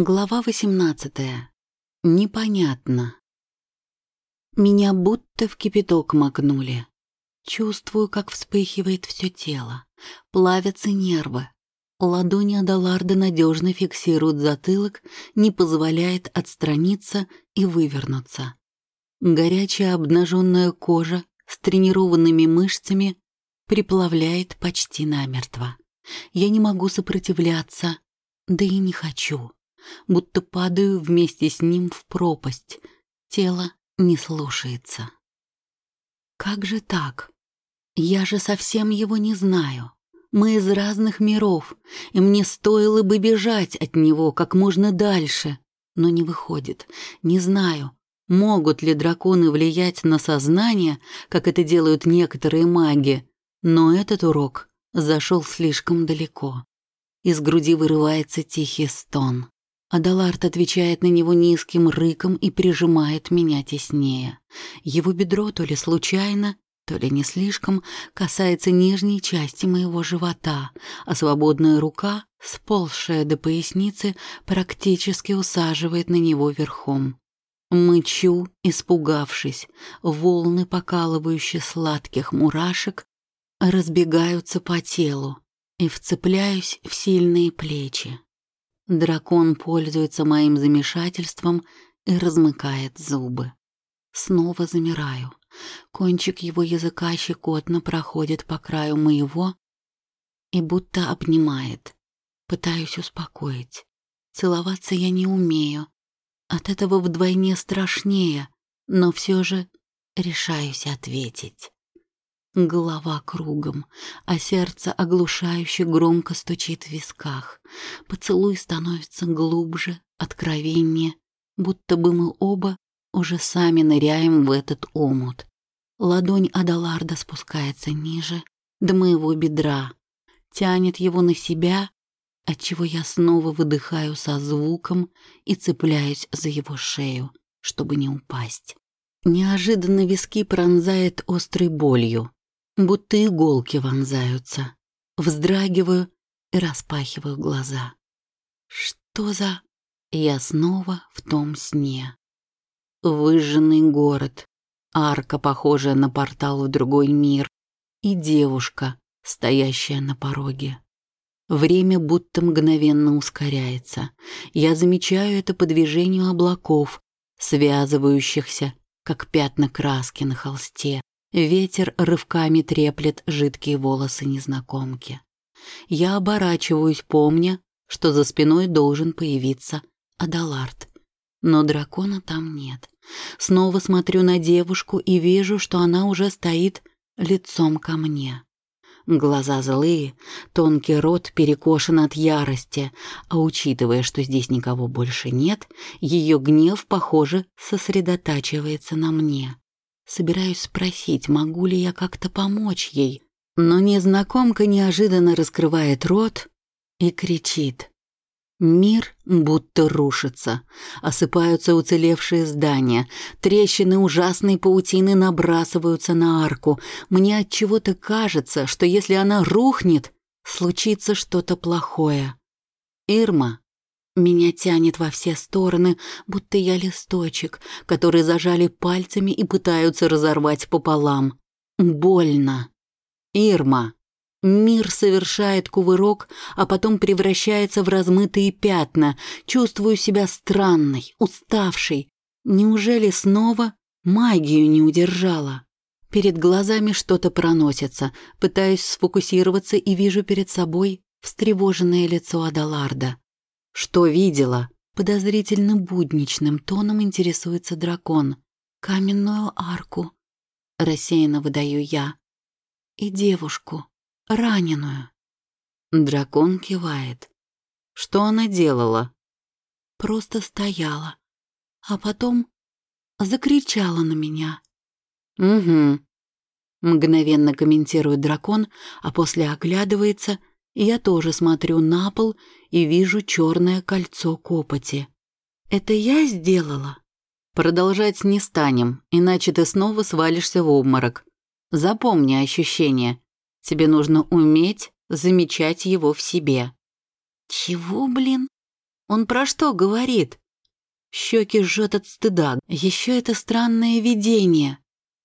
Глава 18. Непонятно. Меня будто в кипяток макнули. Чувствую, как вспыхивает все тело. Плавятся нервы. Ладони Адаларда надежно фиксируют затылок, не позволяет отстраниться и вывернуться. Горячая обнаженная кожа с тренированными мышцами приплавляет почти намертво. Я не могу сопротивляться, да и не хочу будто падаю вместе с ним в пропасть. Тело не слушается. Как же так? Я же совсем его не знаю. Мы из разных миров, и мне стоило бы бежать от него как можно дальше, но не выходит. Не знаю, могут ли драконы влиять на сознание, как это делают некоторые маги, но этот урок зашел слишком далеко. Из груди вырывается тихий стон. Адалард отвечает на него низким рыком и прижимает меня теснее. Его бедро то ли случайно, то ли не слишком, касается нижней части моего живота, а свободная рука, сползшая до поясницы, практически усаживает на него верхом. Мычу, испугавшись, волны, покалывающие сладких мурашек, разбегаются по телу и вцепляюсь в сильные плечи. Дракон пользуется моим замешательством и размыкает зубы. Снова замираю. Кончик его языка щекотно проходит по краю моего и будто обнимает. Пытаюсь успокоить. Целоваться я не умею. От этого вдвойне страшнее, но все же решаюсь ответить. Голова кругом, а сердце оглушающе громко стучит в висках. Поцелуй становится глубже, откровеннее, будто бы мы оба уже сами ныряем в этот омут. Ладонь Адаларда спускается ниже, до моего бедра, тянет его на себя, отчего я снова выдыхаю со звуком и цепляюсь за его шею, чтобы не упасть. Неожиданно виски пронзает острой болью будто иголки вонзаются. Вздрагиваю и распахиваю глаза. Что за... Я снова в том сне. Выжженный город, арка, похожая на портал в другой мир, и девушка, стоящая на пороге. Время будто мгновенно ускоряется. Я замечаю это по движению облаков, связывающихся, как пятна краски на холсте. Ветер рывками треплет жидкие волосы незнакомки. Я оборачиваюсь, помня, что за спиной должен появиться Адалард. Но дракона там нет. Снова смотрю на девушку и вижу, что она уже стоит лицом ко мне. Глаза злые, тонкий рот перекошен от ярости, а учитывая, что здесь никого больше нет, ее гнев, похоже, сосредотачивается на мне. Собираюсь спросить, могу ли я как-то помочь ей, но незнакомка неожиданно раскрывает рот и кричит. Мир будто рушится. Осыпаются уцелевшие здания. Трещины ужасной паутины набрасываются на арку. Мне от чего-то кажется, что если она рухнет, случится что-то плохое. Ирма меня тянет во все стороны, будто я листочек, который зажали пальцами и пытаются разорвать пополам. Больно. Ирма. Мир совершает кувырок, а потом превращается в размытые пятна. Чувствую себя странной, уставшей. Неужели снова магию не удержала? Перед глазами что-то проносится. Пытаюсь сфокусироваться и вижу перед собой встревоженное лицо Адаларда. «Что видела?» Подозрительно будничным тоном интересуется дракон. «Каменную арку», — рассеянно выдаю я. «И девушку, раненую». Дракон кивает. «Что она делала?» «Просто стояла, а потом закричала на меня». «Угу», — мгновенно комментирует дракон, а после оглядывается я тоже смотрю на пол и вижу черное кольцо копоти. «Это я сделала?» «Продолжать не станем, иначе ты снова свалишься в обморок. Запомни ощущение. Тебе нужно уметь замечать его в себе». «Чего, блин?» Он про что говорит? Щеки жжет от стыда. Еще это странное видение.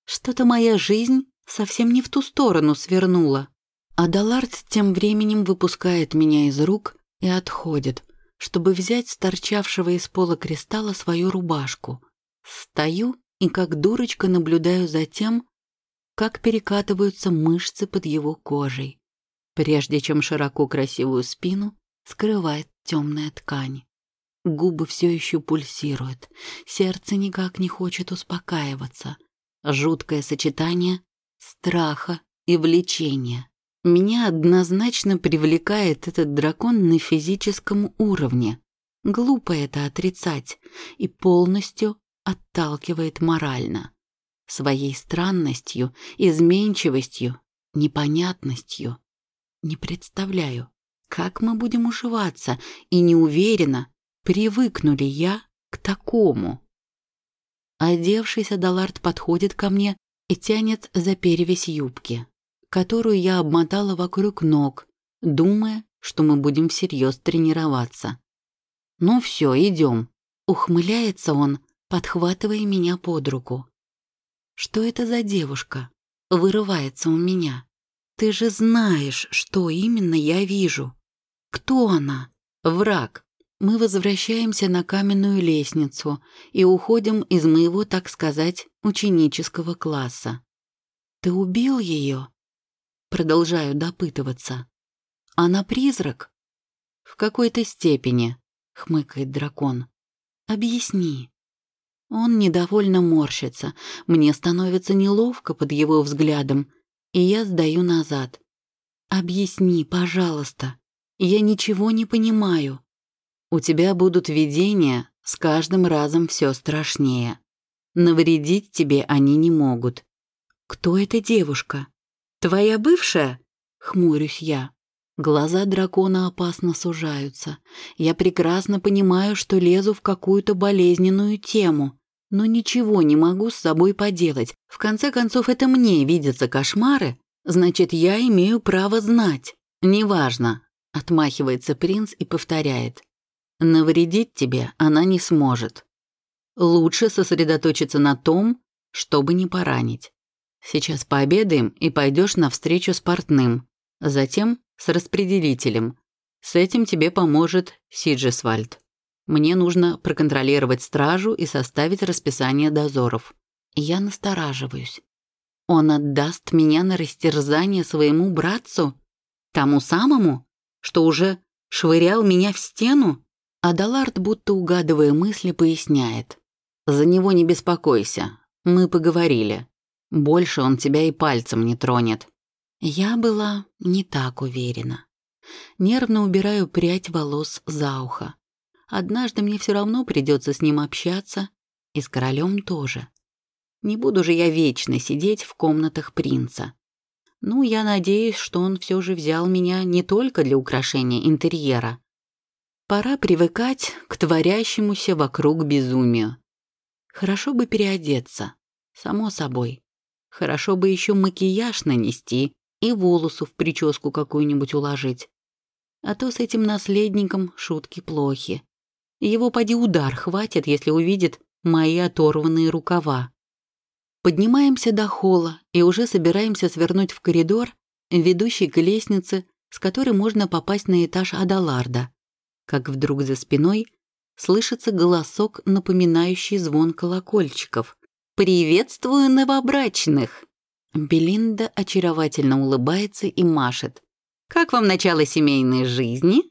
Что-то моя жизнь совсем не в ту сторону свернула. Адалард тем временем выпускает меня из рук и отходит, чтобы взять с торчавшего из пола кристалла свою рубашку. Стою и как дурочка наблюдаю за тем, как перекатываются мышцы под его кожей, прежде чем широко красивую спину скрывает темная ткань. Губы все еще пульсируют, сердце никак не хочет успокаиваться. Жуткое сочетание страха и влечения. Меня однозначно привлекает этот дракон на физическом уровне. Глупо это отрицать и полностью отталкивает морально. Своей странностью, изменчивостью, непонятностью. Не представляю, как мы будем уживаться, и не уверена, привыкну ли я к такому. Одевшись, Адалард подходит ко мне и тянет за перевязь юбки которую я обмотала вокруг ног, думая, что мы будем всерьез тренироваться. «Ну все, идем», — ухмыляется он, подхватывая меня под руку. «Что это за девушка?» — вырывается у меня. «Ты же знаешь, что именно я вижу. Кто она?» «Враг». Мы возвращаемся на каменную лестницу и уходим из моего, так сказать, ученического класса. «Ты убил ее?» Продолжаю допытываться. Она призрак? В какой-то степени, хмыкает дракон. Объясни. Он недовольно морщится. Мне становится неловко под его взглядом, и я сдаю назад. Объясни, пожалуйста. Я ничего не понимаю. У тебя будут видения, с каждым разом все страшнее. Навредить тебе они не могут. Кто эта девушка? «Твоя бывшая?» — хмурюсь я. Глаза дракона опасно сужаются. Я прекрасно понимаю, что лезу в какую-то болезненную тему, но ничего не могу с собой поделать. В конце концов, это мне видятся кошмары, значит, я имею право знать. Неважно, отмахивается принц и повторяет. Навредить тебе она не сможет. Лучше сосредоточиться на том, чтобы не поранить. Сейчас пообедаем и пойдешь на встречу с портным, затем с распределителем. С этим тебе поможет Сиджесвальд. Мне нужно проконтролировать стражу и составить расписание дозоров. Я настораживаюсь. Он отдаст меня на растерзание своему братцу? Тому самому, что уже швырял меня в стену? Адалард, будто угадывая мысли, поясняет. «За него не беспокойся. Мы поговорили. Больше он тебя и пальцем не тронет. Я была не так уверена. Нервно убираю прядь волос за ухо. Однажды мне все равно придется с ним общаться, и с королем тоже. Не буду же я вечно сидеть в комнатах принца. Ну, я надеюсь, что он все же взял меня не только для украшения интерьера. Пора привыкать к творящемуся вокруг безумию. Хорошо бы переодеться, само собой. Хорошо бы еще макияж нанести и волосу в прическу какую-нибудь уложить. А то с этим наследником шутки плохи. Его поди удар хватит, если увидит мои оторванные рукава. Поднимаемся до холла и уже собираемся свернуть в коридор, ведущий к лестнице, с которой можно попасть на этаж Адаларда. Как вдруг за спиной слышится голосок, напоминающий звон колокольчиков. «Приветствую новобрачных!» Белинда очаровательно улыбается и машет. «Как вам начало семейной жизни?»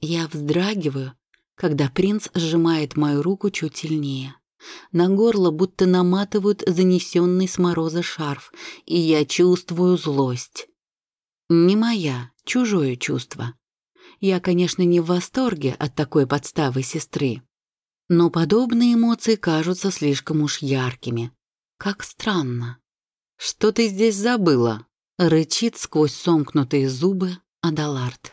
Я вздрагиваю, когда принц сжимает мою руку чуть сильнее. На горло будто наматывают занесенный с мороза шарф, и я чувствую злость. Не моя, чужое чувство. Я, конечно, не в восторге от такой подставы сестры. Но подобные эмоции кажутся слишком уж яркими. Как странно. «Что ты здесь забыла?» — рычит сквозь сомкнутые зубы Адалард.